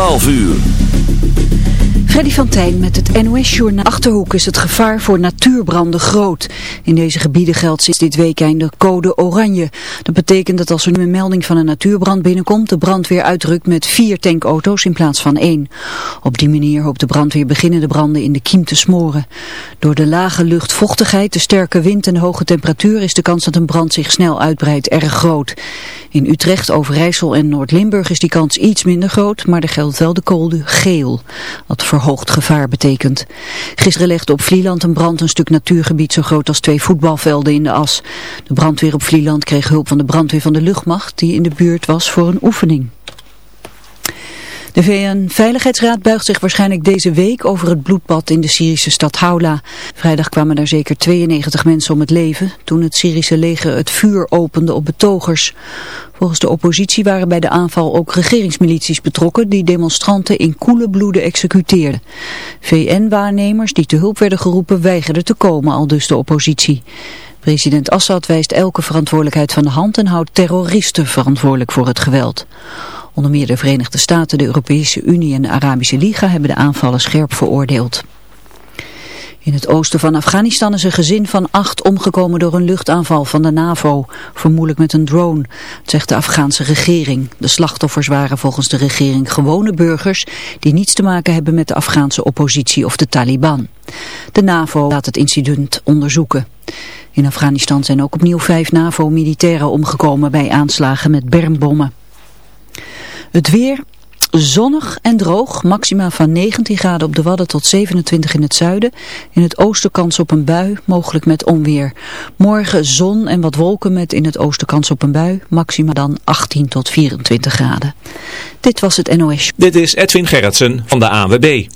12 uur. Freddy van Tijn met het NOS-journaal. Achterhoek is het gevaar voor natuurbranden groot. In deze gebieden geldt sinds dit weekend de code oranje. Dat betekent dat als er nu een melding van een natuurbrand binnenkomt, de brandweer uitrukt met vier tankauto's in plaats van één. Op die manier hoopt de brandweer beginnende branden in de kiem te smoren. Door de lage luchtvochtigheid, de sterke wind en de hoge temperatuur is de kans dat een brand zich snel uitbreidt erg groot. In Utrecht, Overijssel en Noord-Limburg is die kans iets minder groot, maar er geldt wel de code geel. Wat verhoogd gevaar betekent. Gisteren legde op Vlieland een brand een stuk natuurgebied zo groot als twee voetbalvelden in de as. De brandweer op Vlieland kreeg hulp van de brandweer van de luchtmacht die in de buurt was voor een oefening. De VN-veiligheidsraad buigt zich waarschijnlijk deze week over het bloedbad in de Syrische stad Haula. Vrijdag kwamen daar zeker 92 mensen om het leven toen het Syrische leger het vuur opende op betogers. Volgens de oppositie waren bij de aanval ook regeringsmilities betrokken die demonstranten in koele bloeden executeerden. VN-waarnemers die te hulp werden geroepen weigerden te komen, al dus de oppositie. President Assad wijst elke verantwoordelijkheid van de hand en houdt terroristen verantwoordelijk voor het geweld. Onder meer de Verenigde Staten, de Europese Unie en de Arabische Liga hebben de aanvallen scherp veroordeeld. In het oosten van Afghanistan is een gezin van acht omgekomen door een luchtaanval van de NAVO, vermoedelijk met een drone, zegt de Afghaanse regering. De slachtoffers waren volgens de regering gewone burgers die niets te maken hebben met de Afghaanse oppositie of de Taliban. De NAVO laat het incident onderzoeken. In Afghanistan zijn ook opnieuw vijf NAVO-militairen omgekomen bij aanslagen met bermbommen. Het weer, zonnig en droog, maxima van 19 graden op de Wadden tot 27 in het zuiden. In het oosten kans op een bui, mogelijk met onweer. Morgen zon en wat wolken met in het oosten kans op een bui, maxima dan 18 tot 24 graden. Dit was het NOS. Dit is Edwin Gerritsen van de AWB.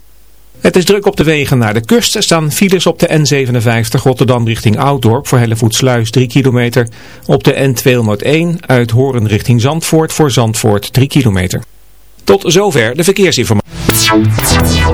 Het is druk op de wegen naar de kust. Er staan files op de N57 Rotterdam richting Ouddorp voor Hellevoetsluis 3 kilometer. Op de N201 uit Horen richting Zandvoort voor Zandvoort 3 kilometer. Tot zover de verkeersinformatie.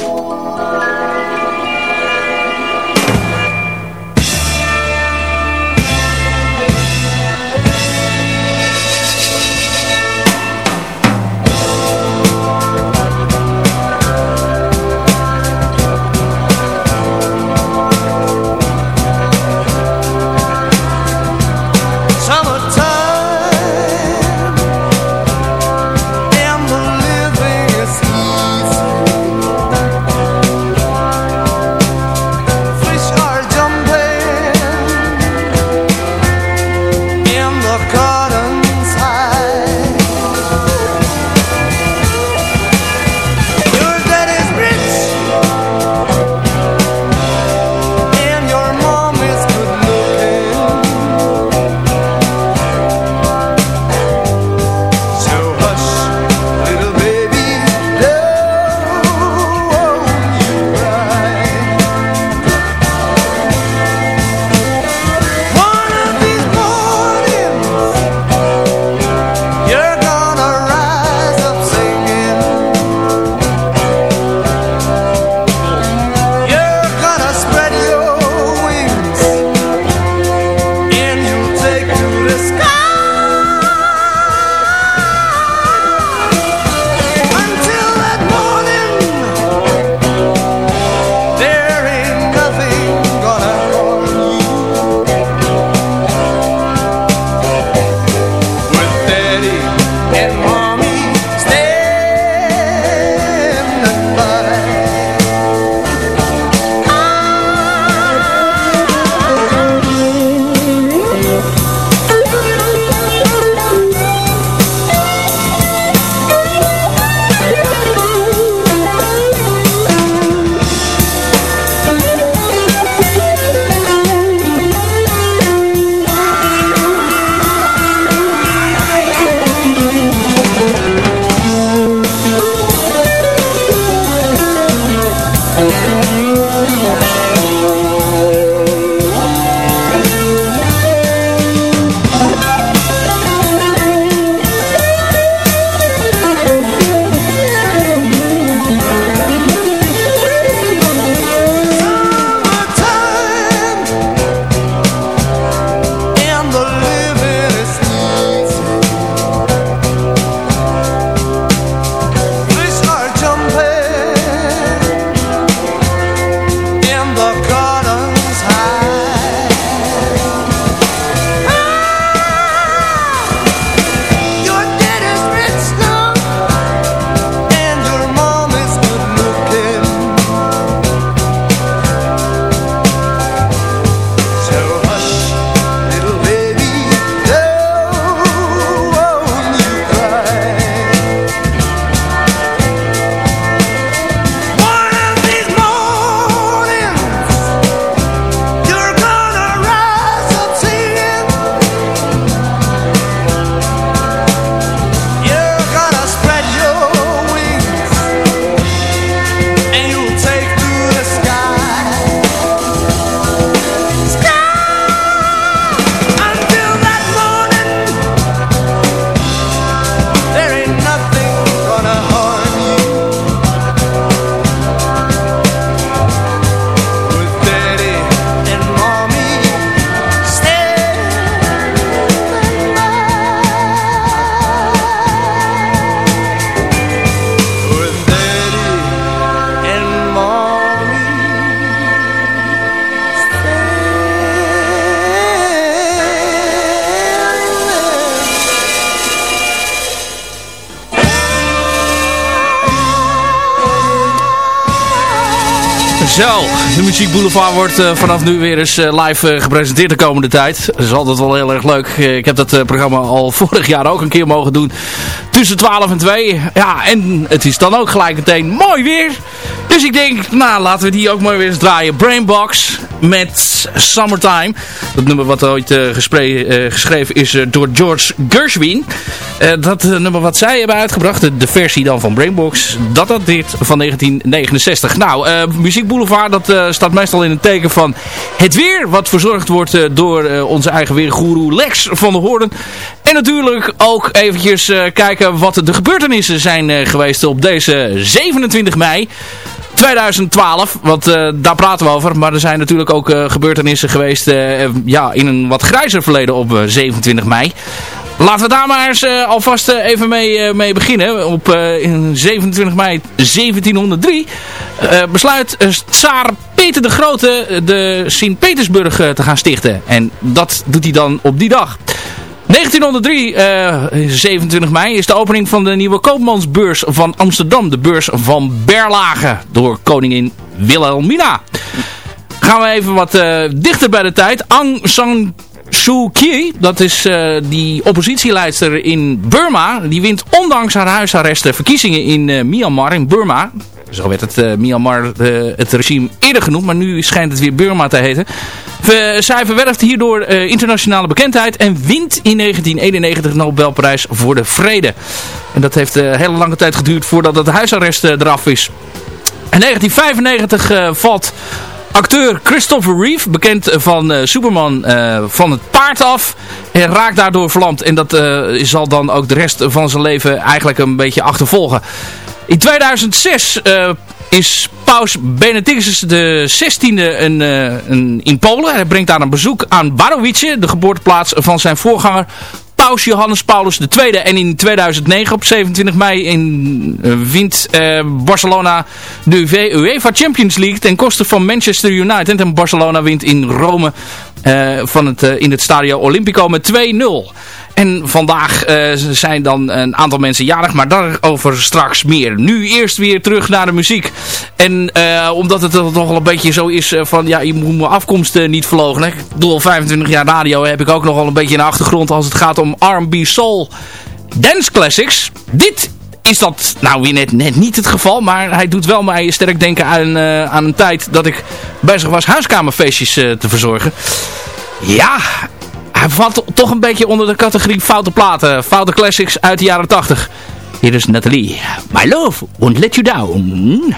Zo, de Muziek Boulevard wordt uh, vanaf nu weer eens uh, live uh, gepresenteerd de komende tijd. Dat is altijd wel heel erg leuk. ik heb dat programma al vorig jaar ook een keer mogen doen. Tussen 12 en 2. Ja, en het is dan ook gelijk meteen mooi weer. Dus ik denk, nou laten we die ook mooi weer eens draaien. Brainbox met Summertime. Dat nummer wat ooit geschreven is door George Gershwin. dat nummer wat zij hebben uitgebracht, de, de, versie dan van Brainbox, dat dat dit van 1969. Nou, Muziek Boulevard, dat uh, staat meestal in het teken van het weer. Wat verzorgd wordt uh, door uh, onze eigen weergoeroe Lex van der Hoorn. En natuurlijk ook eventjes kijken wat de gebeurtenissen zijn geweest op deze 27 mei. 2012, want daar praten we over. Maar er zijn natuurlijk ook gebeurtenissen geweest ja, in een wat grijzer verleden op 27 mei. Laten we daar maar eens uh, alvast uh, even mee, uh, mee beginnen. Op 27 mei 1703 besluit Tsaar Peter de Grote de Sint-Petersburg te gaan stichten. En dat doet hij dan op die dag. 1903, 27 mei, is de opening van de nieuwe koopmansbeurs van Amsterdam. De beurs van Berlage door koningin Wilhelmina. Gaan we even wat dichter bij de tijd. Aung San Suu Kyi, dat is uh, die oppositieleidster in Burma. Die wint ondanks haar huisarrest de verkiezingen in uh, Myanmar, in Burma. Zo werd het uh, Myanmar het regime eerder genoemd, maar nu schijnt het weer Burma te heten. zij verwerft hierdoor internationale bekendheid en wint in 1991 de Nobelprijs voor de Vrede. En dat heeft een hele lange tijd geduurd voordat het huisarrest eraf is. In 1995 valt Acteur Christopher Reeve, bekend van uh, Superman uh, van het paard af. Raakt daardoor verlamd. En dat zal dan ook de rest van zijn leven eigenlijk een beetje achtervolgen. In 2006 is paus Benedictus de 16e een, een, in Polen. Hij brengt daar een bezoek aan Wadowice, de geboorteplaats van zijn voorganger paus Johannes Paulus II. En in 2009 op 27 mei in, uh, wint uh, Barcelona de UEFA Champions League ten koste van Manchester United. En Barcelona wint in Rome van het, in het Stadio Olimpico met 2-0. En vandaag uh, zijn dan een aantal mensen jarig, maar daarover straks meer. Nu eerst weer terug naar de muziek. En omdat het toch wel een beetje zo is van, ja, je moet mijn afkomst niet verlogen. Ik doe al 25 jaar radio, heb ik ook nogal een beetje in de achtergrond als het gaat om R&B Soul Dance Classics. Dit is dat nou weer net, net niet het geval. Maar hij doet wel mij sterk denken aan, uh, aan een tijd dat ik bezig was huiskamerfeestjes uh, te verzorgen. Ja, hij valt toch een beetje onder de categorie foute platen. Foute classics uit de jaren 80. Hier is Nathalie. My love won't let you down.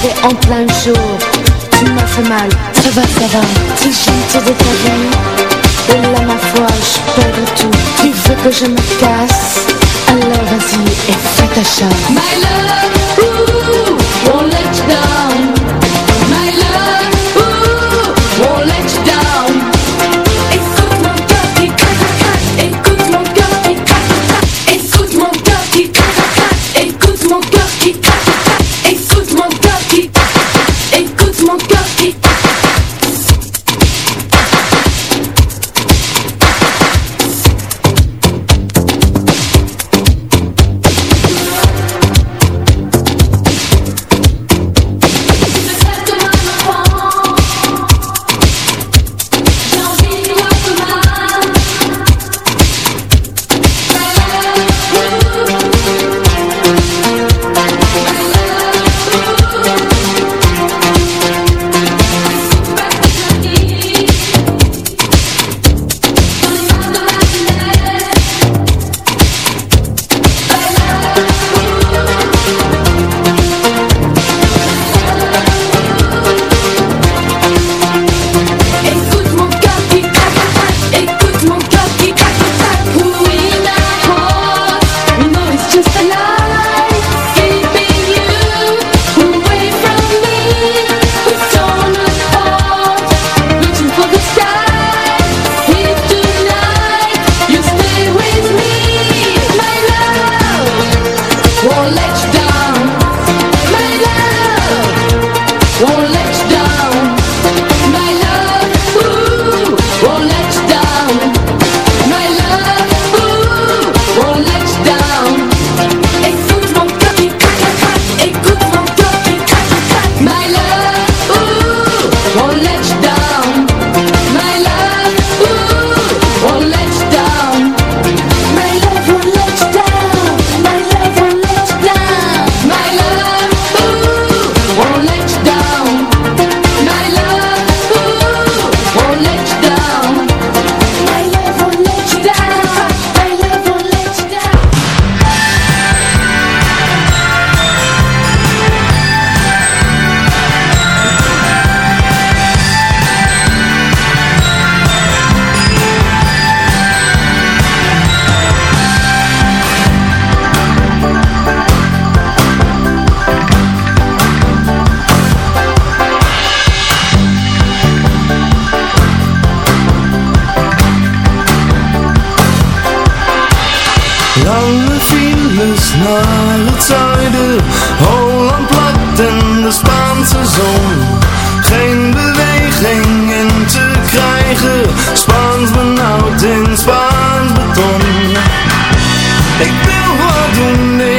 frappé en plein jour. Tu m'as fait mal, ça va, ça va. Si je te Et là ma foi, je perds tout. Tu veux que je me casse? Alors vas-y et fais ta chasse. naar het zuiden. Holland plakt en de Spaanse zon. Geen beweging in te krijgen. Spaans benauwd in Spaans beton. Ik wil wat doen.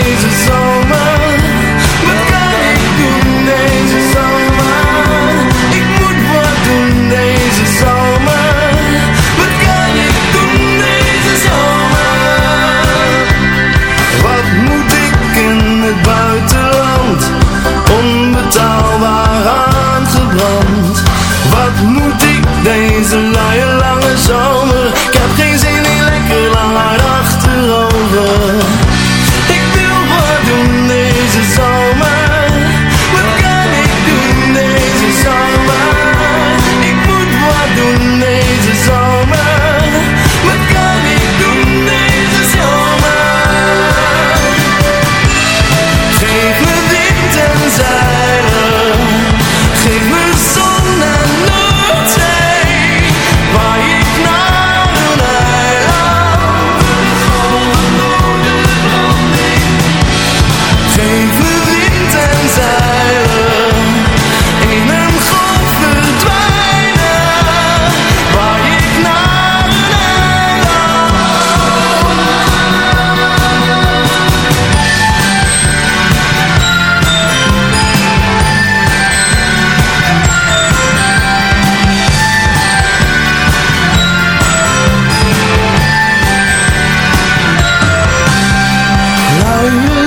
You.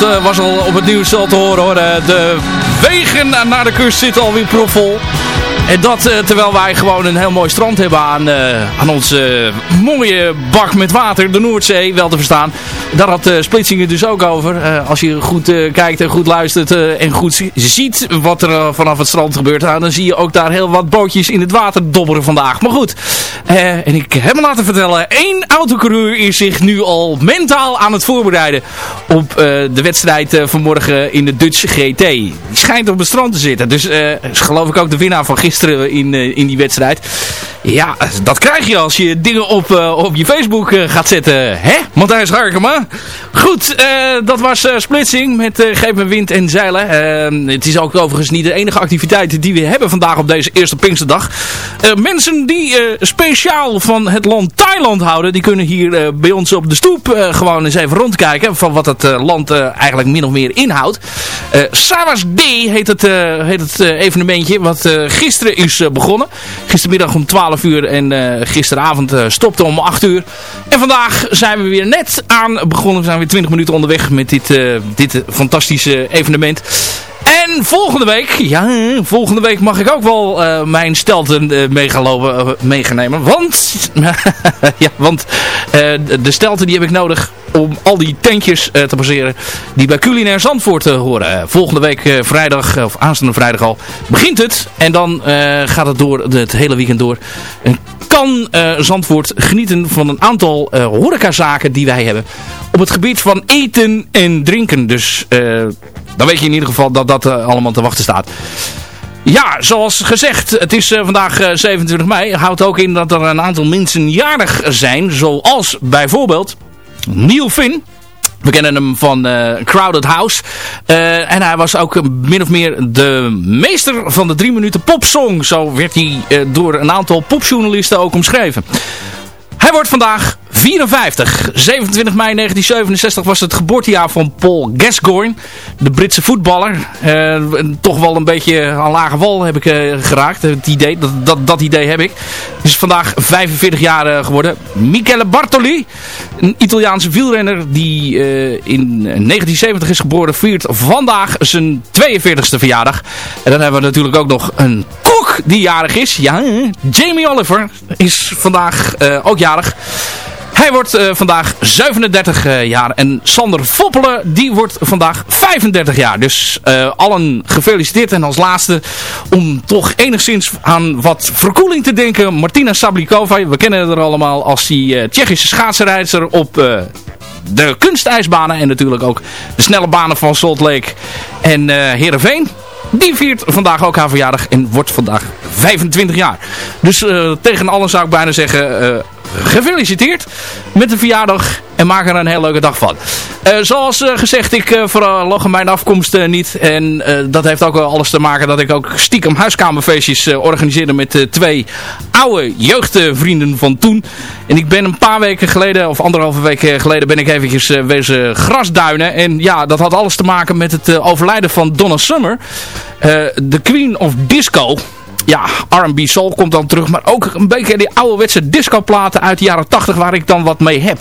Het eh, was al op het nieuws al te horen hoor. Eh, de wegen naar de kust zitten alweer propvol. En dat eh, terwijl wij gewoon een heel mooi strand hebben aan, aan onze mooie bak met water, de Noordzee, wel te verstaan. Daar had uh, Splitsingen dus ook over. Eh, als je goed eh, kijkt en goed luistert eh, en goed zi- ziet wat er eh, vanaf het strand gebeurt, nou, dan zie je ook daar heel wat bootjes in het water dobberen vandaag. Maar goed, eh, en ik heb me laten vertellen, één autocoureur is zich nu al mentaal aan het voorbereiden op eh, de wedstrijd eh, vanmorgen in de Dutch GT. Die schijnt op het strand te zitten. Dus eh, is geloof ik ook de winnaar van gisteren in, eh, in die wedstrijd. Ja, dat krijg je als je dingen op, eh, op je Facebook eh, gaat zetten. Hè, Matthijs Harkema? Goed, eh, dat was eh, Splitsing met uh, Geef me Wind en Zeilen. Eh, het is ook overigens niet de enige activiteit die we hebben vandaag op deze eerste Pinksterdag. Eh, mensen die eh, speciaal van het land Thailand houden, die kunnen hier eh, bij ons op de stoep eh, gewoon eens even rondkijken van wat het eh, land eh, eigenlijk min of meer inhoudt. Eh Sawas D heet het, eh, heet het eh, evenementje wat eh, gisteren is eh, begonnen. Gistermiddag om 12 uur en eh, gisteravond eh, stopte om 8 uur. En vandaag zijn we weer net aan begonnen. We zijn weer 20 minuten onderweg met dit, eh, dit fantastische evenement. En volgende week, ja, volgende week mag ik ook wel eh, mijn stelten eh, meegalopen, eh, meegenomen. Want, ja, want eh, de stelten die heb ik nodig om al die tentjes eh, te baseren die bij Culinair Zandvoort eh, horen. Eh, volgende week vrijdag, of aanstaande vrijdag al, begint het. En dan gaat het door het hele weekend door. En kan Zandvoort genieten van een aantal horecazaken die wij hebben op het gebied van eten en drinken. Dus dan weet je in ieder geval dat dat allemaal te wachten staat. Ja, zoals gezegd, het is vandaag eh, 27 mei. Houdt ook in dat er een aantal mensen jarig zijn. Zoals bijvoorbeeld Neil Finn. We kennen hem van eh, Crowded House. Eh, en hij was ook eh, min of meer de meester van de drie minuten popsong. Zo werd hij door een aantal popjournalisten ook omschreven. Hij wordt vandaag 54. 27 mei 1967 was het geboortejaar van Paul Gascoigne. De Britse voetballer. Eh, toch wel een beetje aan lage wal heb ik eh, geraakt. Het idee, dat, dat, dat idee heb ik. Is vandaag 45 jaar eh, geworden. Michele Bartoli. Een Italiaanse wielrenner die eh, in 1970 is geboren. Viert vandaag zijn 42e verjaardag. En dan hebben we natuurlijk ook nog een kok die jarig is. Ja, Jamie Oliver is vandaag eh, ook jarig. Hij wordt eh, vandaag 37 eh, jaar. En Sander Foppelen, die wordt vandaag 35 jaar. Dus eh, allen gefeliciteerd. En als laatste, om toch enigszins aan wat verkoeling te denken. Martina Sablikova, we kennen haar allemaal als die Tsjechische schaatsenrijdster op... de kunstijsbanen en natuurlijk ook de snelle banen van Salt Lake en eh Heerenveen. Die viert vandaag ook haar verjaardag en wordt vandaag 25 jaar. Dus tegen allen zou ik bijna zeggen, gefeliciteerd met de verjaardag en maak er een heel leuke dag van. Eh, zoals eh, gezegd, ik uh, voorlog mijn afkomst eh, niet. En eh, dat heeft ook alles te maken dat ik ook stiekem huiskamerfeestjes eh, organiseerde met eh, twee oude jeugdvrienden van toen. En ik ben een paar weken geleden, of anderhalve week geleden, ben ik eventjes eh, wezen grasduinen. En ja, dat had alles te maken met het eh, overlijden van Donna Summer. eh, de Queen of Disco ja, R&B soul komt dan terug. Maar ook een beetje die ouderwetse discoplaten uit de jaren 80 waar ik dan wat mee heb.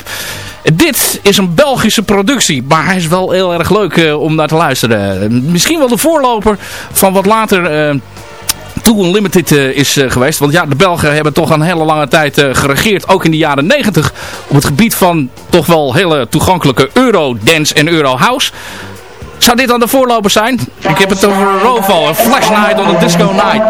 Dit is een Belgische productie, maar hij is wel heel erg leuk uh, om naar te luisteren. Misschien wel de voorloper van wat later... Uh, Too Unlimited uh, is geweest. Want ja, de Belgen hebben toch een hele lange tijd geregeerd. Ook in de jaren 90. Op het gebied van toch wel hele toegankelijke Eurodance en Eurohouse. Zou dit dan de voorloper zijn? Ik heb het over een Flash Night on a Disco Night.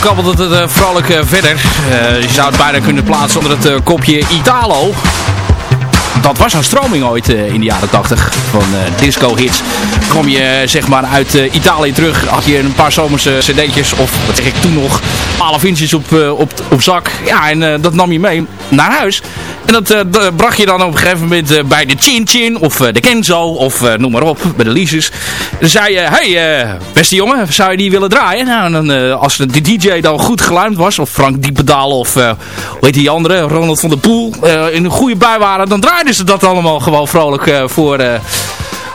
Kabbelt het uh, vrolijk eh, verder. Eh, je zou het bijna kunnen plaatsen onder het kopje Italo. dat was een stroming ooit in de jaren 80 van disco hits. Kom je zeg maar uit Italië terug, had je een paar zomerse cd'tjes of wat zeg ik toen nog, 12 inches op, op, zak. Ja, en dat nam je mee naar huis. En dat eh, bracht je dan op een gegeven moment eh, bij de Chin Chin of eh, de Kenzo of noem maar op, bij de Lises. Dan zei je, hey beste jongen, zou je die willen draaien? Nou, dan, als de DJ dan goed geluimd was, of Frank Diependaal of hoe heet die andere, Ronald van der Poel, in een goede bui waren, dan draaiden ze dat allemaal gewoon vrolijk voor...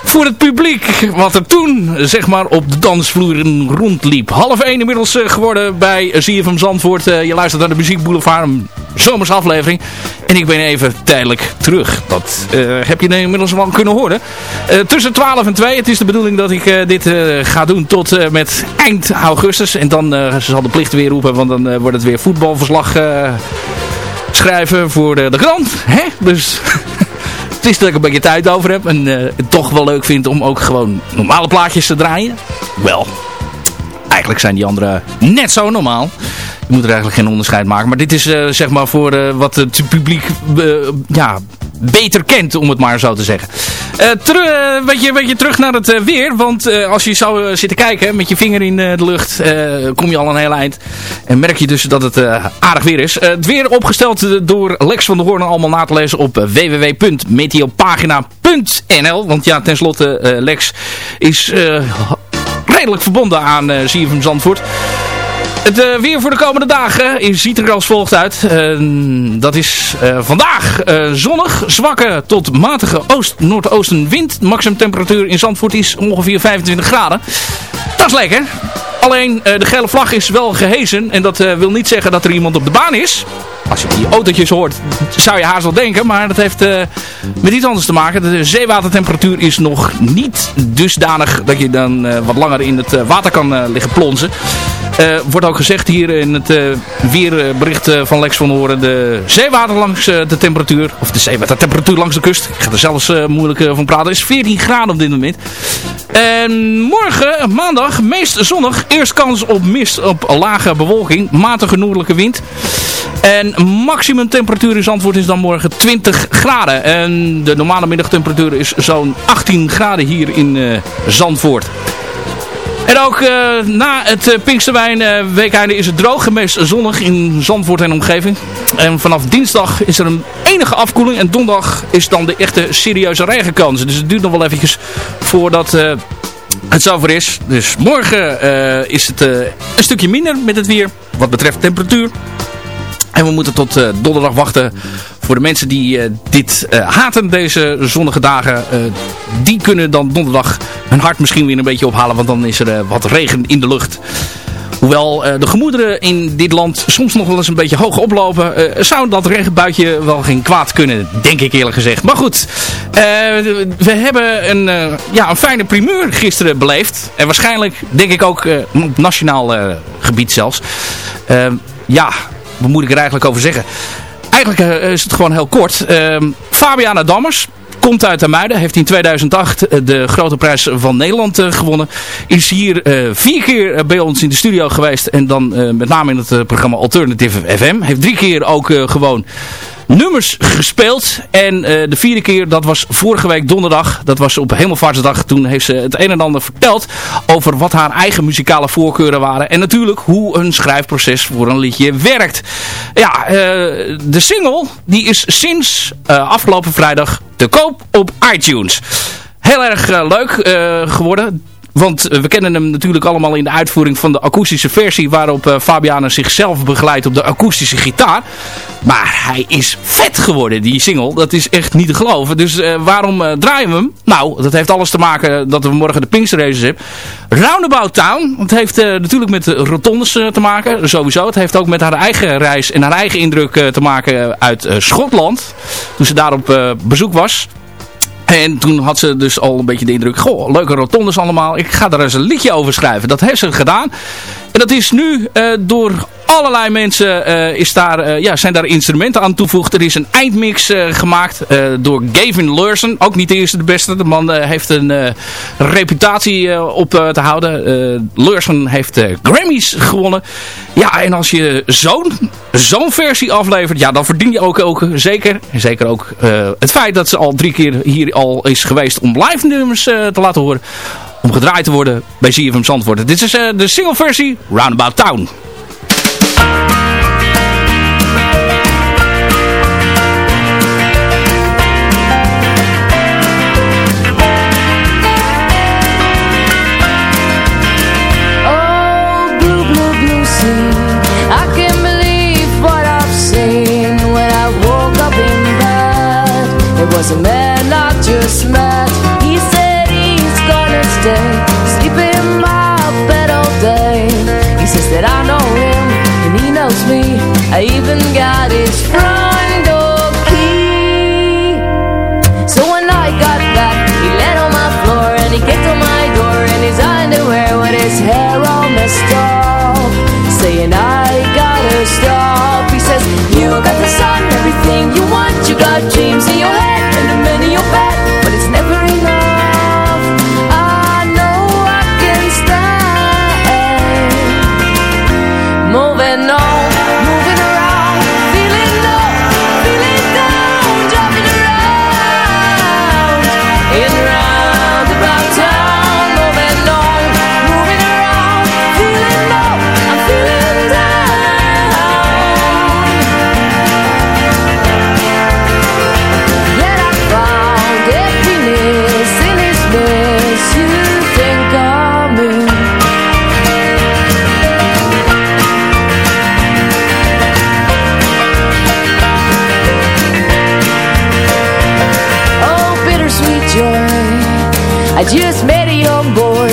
voor het publiek wat er toen zeg maar op de dansvloeren rondliep. Half één inmiddels geworden bij ZFM Zandvoort. Je luistert naar de Muziek Boulevard, zomersaflevering. En ik ben even tijdelijk terug. Dat eh, heb je inmiddels wel kunnen horen. Eh, tussen 12 en 2. Het is de bedoeling dat ik eh, dit ga doen tot met eind augustus. En dan zal de plicht weer roepen, want dan wordt het weer voetbalverslag schrijven voor de, de krant. Hè? Dus... Het is dat ik een beetje tijd over heb en het toch wel leuk vind om ook gewoon normale plaatjes te draaien. Wel, eigenlijk zijn die andere net zo normaal. Moet er eigenlijk geen onderscheid maken. Maar dit is eh, zeg maar voor eh, wat het publiek eh, ja, beter kent, om het maar zo te zeggen. Een beetje, terug naar het weer. Want als je zou zitten kijken met je vinger in de lucht, kom je al een heel eind. En merk je dus dat het aardig weer is. Het weer opgesteld door Lex van der Hoorn allemaal na te lezen op www.meteopagina.nl. Want ja, tenslotte Lex is redelijk verbonden aan CFM Zandvoort. Het eh, weer voor de komende dagen ziet er als volgt uit. Eh, dat is eh, vandaag zonnig, zwakke tot matige oost-noordoostenwind. Maximum temperatuur in Zandvoort is ongeveer 25 graden. Dat is lekker. Alleen de gele vlag is wel gehezen. En dat wil niet zeggen dat er iemand op de baan is. Als je die autootjes hoort, zou je haast wel denken. Maar dat heeft eh, met iets anders te maken. De zeewatertemperatuur is nog niet dusdanig dat je dan eh, wat langer in het eh, water kan liggen plonzen. Wordt ook gezegd hier in het weerbericht van Lex van Horen. De zeewater langs de temperatuur, of de zeewatertemperatuur langs de kust. Ik ga er zelfs moeilijk van praten. is 14 graden op dit moment. En morgen, maandag, meest zonnig. Eerst kans op mist op lage bewolking. Matige noordelijke wind. En maximum temperatuur in Zandvoort is dan morgen 20 graden. En de normale middagtemperatuur is zo'n 18 graden hier in eh, Zandvoort. En ook eh, na het uh, Pinksterwijn eh, weekeinde is het droog en meest zonnig in Zandvoort en omgeving. En vanaf dinsdag is er een enige afkoeling en donderdag is dan de echte serieuze regenkans. Dus het duurt nog wel eventjes voordat eh, het zover is. Dus morgen eh, is het eh, een stukje minder met het weer wat betreft temperatuur. En we moeten tot eh, donderdag wachten voor de mensen die eh, dit eh, haten, deze zonnige dagen. die kunnen dan donderdag hun hart misschien weer een beetje ophalen. Want dan is er wat regen in de lucht. Hoewel de gemoederen in dit land soms nog wel eens een beetje hoog oplopen. zou dat regenbuitje wel geen kwaad kunnen, denk ik eerlijk gezegd. Maar goed, we hebben een, ja, een fijne primeur gisteren beleefd. En waarschijnlijk, denk ik ook, op nationaal gebied zelfs. Ja, wat moet ik er eigenlijk over zeggen? Eigenlijk eh, is het gewoon heel kort. Ehm Fabiana Dammers komt uit Amuiden. Heeft in 2008 eh, de grote prijs van Nederland eh, gewonnen. Is hier vier keer bij ons in de studio geweest. En dan met name in het programma Alternative FM. Heeft drie keer ook gewoon nummers gespeeld. En eh, de vierde keer, dat was vorige week donderdag. Dat was op Hemelvaartsdag. Toen heeft ze het een en ander verteld over wat haar eigen muzikale voorkeuren waren. En natuurlijk hoe een schrijfproces voor een liedje werkt. Ja, eh, de single die is sinds eh, afgelopen vrijdag te koop op iTunes. Heel erg leuk geworden. Want eh, we kennen hem natuurlijk allemaal in de uitvoering van de akoestische versie. Waarop eh, Fabiana zichzelf begeleidt op de akoestische gitaar. Maar hij is vet geworden, die single. Dat is echt niet te geloven. Dus eh, waarom draaien we hem? Nou, dat heeft alles te maken dat we morgen de Pinkster hebben. Roundabout Town. Het heeft natuurlijk met de rotondes te maken. Sowieso. Het heeft ook met haar eigen reis en haar eigen indruk te maken uit Schotland. Toen ze daar op bezoek was. En toen had ze dus al een beetje de indruk, goh, leuke rotondes allemaal. Ik ga daar eens een liedje over schrijven. Dat heeft ze gedaan. En dat is nu eh, door allerlei mensen eh, is daar, eh, ja, zijn daar instrumenten aan toegevoegd. Er is een eindmix eh, gemaakt door Gavin Lursen. Ook niet de eerste de beste. De man heeft een reputatie op te houden. Lursen heeft Grammys gewonnen. Ja, en als je zo'n zo'n versie aflevert, ja, dan verdien je ook, ook zeker, zeker ook het feit dat ze al drie keer hier al is geweest om live nummers te laten horen om gedraaid te worden bij ZFM Zandvoort. Dit is de single versie Roundabout Town. Was a I just met a young boy.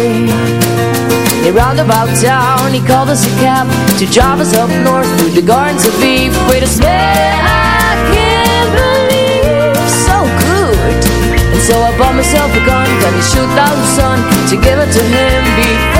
In roundabout town, he called us a cab to drive us up north through the gardens of Eve. With a smell I can't believe, so good. And so I bought myself a gun, gonna shoot down the sun to give it to him before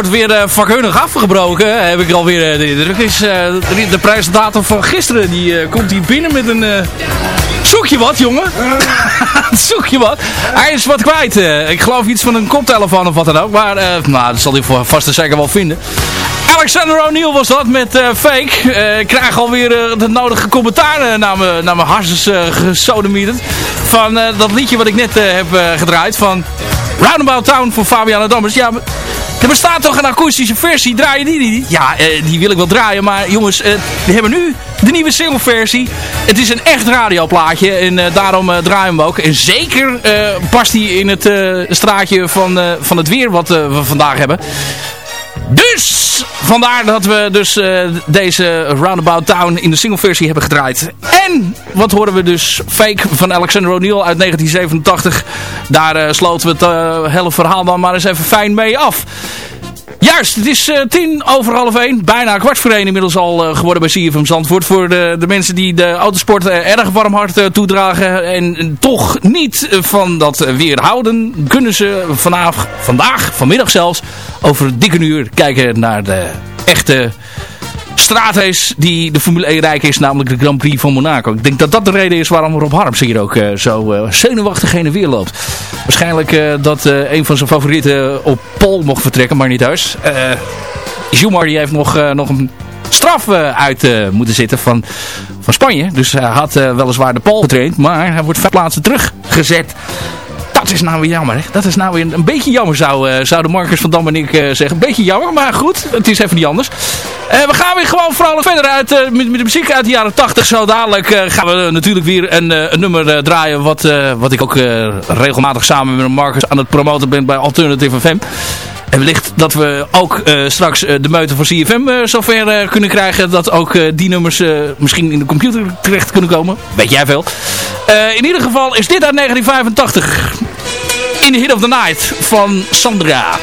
wordt weer uh, vakkundig afgebroken. Heb ik alweer uh, de indruk. Is, uh, de, presentator van gisteren die komt hier binnen met een... Zoek je wat, jongen? Zoek je wat? Hij is wat kwijt. ik geloof iets van een koptelefoon of wat dan ook. Maar nou, dat zal hij voor vast en zeker wel vinden. Alexander O'Neill was dat met Fake. Ik krijg alweer uh, de nodige commentaar naar mijn naar harses gesodemieterd. Van dat liedje wat ik net heb gedraaid. Van Roundabout Town voor Fabiana Dammers. Ja, er bestaat toch een akoestische versie. Draai je die niet? Ja, die wil ik wel draaien. Maar jongens, we hebben nu de nieuwe singleversie. Het is een echt radioplaatje. En daarom draaien we hem ook. En zeker past hij in het straatje van, van het weer wat we vandaag hebben. Dus vandaar dat we dus uh, deze Roundabout Town in de singleversie hebben gedraaid. En wat horen we dus? Fake van Alexander O'Neill uit 1987. Daar uh, sloten we het uh, hele verhaal dan maar eens even fijn mee af. Juist, het is uh, tien over half één. Bijna kwart voor één inmiddels al uh, geworden bij CFM Zandvoort. Voor de, de mensen die de autosport uh, erg warm hart toedragen. En toch niet van dat weer houden. Kunnen ze vanaf, vandaag, vanmiddag zelfs, over dikke uur kijken naar de echte straatrace die de Formule 1 rijk is, namelijk de Grand Prix van Monaco. Ik denk dat dat de reden is waarom Rob Harms hier ook uh, zo uh, zenuwachtig heen en weer loopt. Waarschijnlijk uh, dat een van zijn favorieten op Pol mocht vertrekken, maar niet thuis. Schumacher die heeft nog, nog een straf uit moeten zitten van, van Spanje. Dus hij had weliswaar de Pol getraind, maar hij wordt vijf plaatsen teruggezet dat is nou weer jammer. Hè? Dat is nou weer een beetje jammer, zou, uh, zouden Marcus van Dam en ik uh, zeggen. Een beetje jammer, maar goed. Het is even niet anders. Uh, we gaan weer gewoon vrolijk verder uit, met, met, de muziek uit de jaren 80. Zo dadelijk gaan we natuurlijk weer een, een nummer draaien. Wat, wat ik ook regelmatig samen met Marcus aan het promoten ben bij Alternative FM. En wellicht dat we ook uh, straks uh, de meute van CFM uh, zover kunnen krijgen. Dat ook die nummers misschien in de computer terecht kunnen komen. Weet jij veel. in ieder geval is dit uit 1985. In the Hit of the Night van Sandra.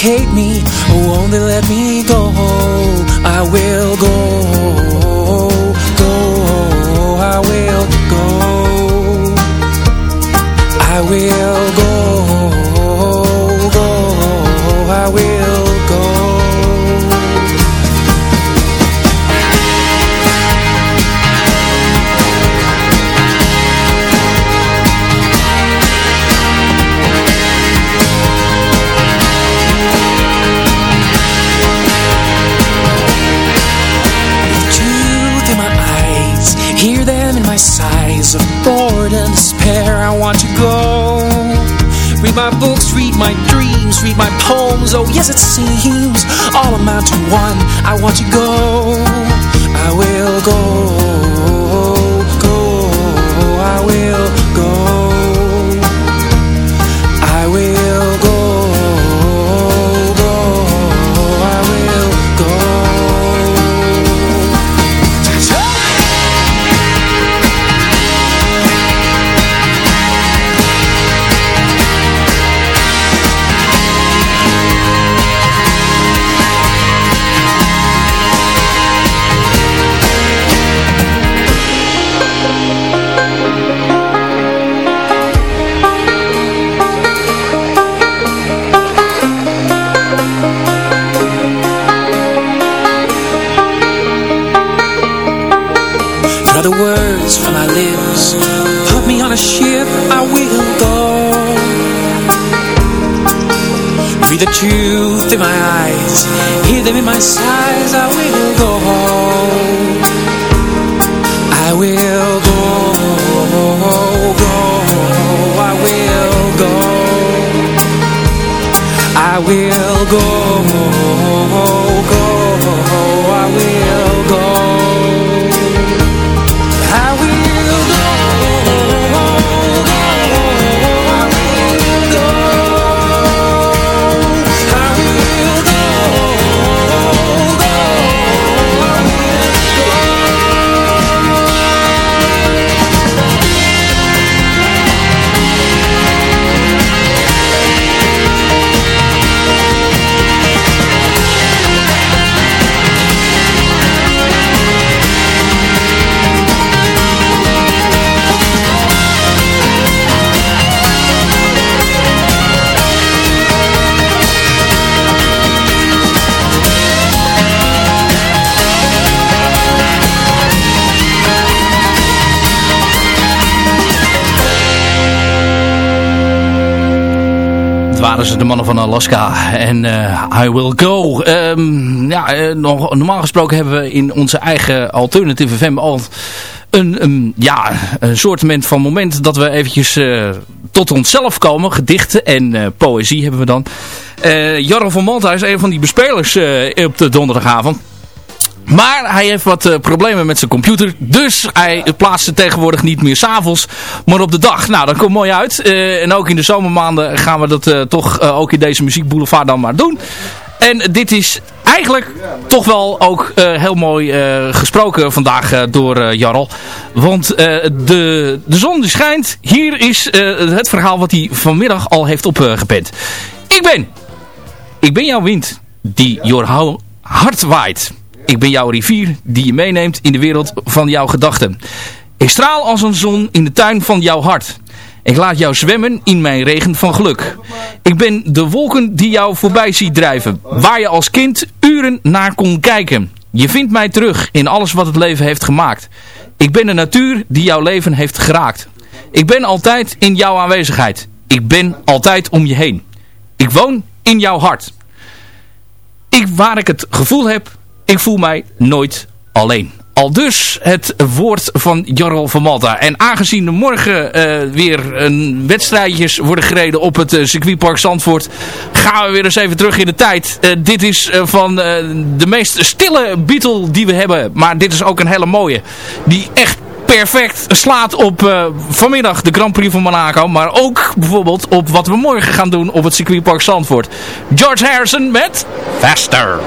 Kate me de mannen van Alaska en eh, I Will Go. Ehm, ja, eh, normaal gesproken hebben we in onze eigen Alternative FM al een, ja, een soortement van moment dat we eventjes eh, tot onszelf komen. Gedichten en poëzie hebben we dan. Jarro van Malta is een van die bespelers op de donderdagavond. Maar hij heeft wat eh, problemen met zijn computer. Dus hij plaatst het tegenwoordig niet meer s'avonds, maar op de dag. Nou, dat komt mooi uit. Eh, en ook in de zomermaanden gaan we dat eh, toch ook in deze muziekboulevard dan maar doen. En dit is eigenlijk toch wel ook heel mooi gesproken vandaag door Jarl. Want de, de zon die schijnt. Hier is het verhaal wat hij vanmiddag al heeft opgepend. Ik ben. Ik ben jouw wind die jouw hart waait. Ik ben jouw rivier die je meeneemt in de wereld van jouw gedachten. Ik straal als een zon in de tuin van jouw hart. Ik laat jou zwemmen in mijn regen van geluk. Ik ben de wolken die jou voorbij ziet drijven. Waar je als kind uren naar kon kijken. Je vindt mij terug in alles wat het leven heeft gemaakt. Ik ben de natuur die jouw leven heeft geraakt. Ik ben altijd in jouw aanwezigheid. Ik ben altijd om je heen. Ik woon in jouw hart. ik, waar ik het gevoel heb, ik voel mij nooit alleen. Al dus het woord van Jarl van Malta. En aangezien er morgen eh, weer een wedstrijdjes worden gereden op het uh, circuitpark Zandvoort, gaan we weer eens even terug in de tijd. Uh, dit is van de meest stille Beatle die we hebben. Maar dit is ook een hele mooie. Die echt perfect slaat op vanmiddag de Grand Prix van Monaco. Maar ook bijvoorbeeld op wat we morgen gaan doen op het circuitpark Zandvoort. George Harrison met Faster.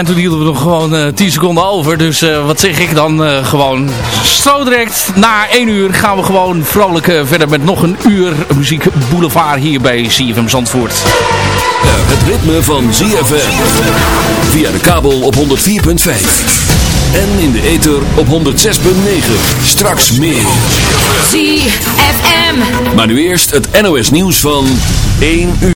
En toen hielden we nog gewoon eh 10 seconden over. Dus eh, wat zeg ik dan eh, gewoon? Zo direct na 1 uur gaan we gewoon vrolijk eh, verder met nog een uur muziek boulevard hier bij CFM Zandvoort. Het ritme van ZFM. Via de kabel op 104.5. En in de ether op 106.9. Straks meer. ZFM. Maar nu eerst het NOS nieuws van 1 uur.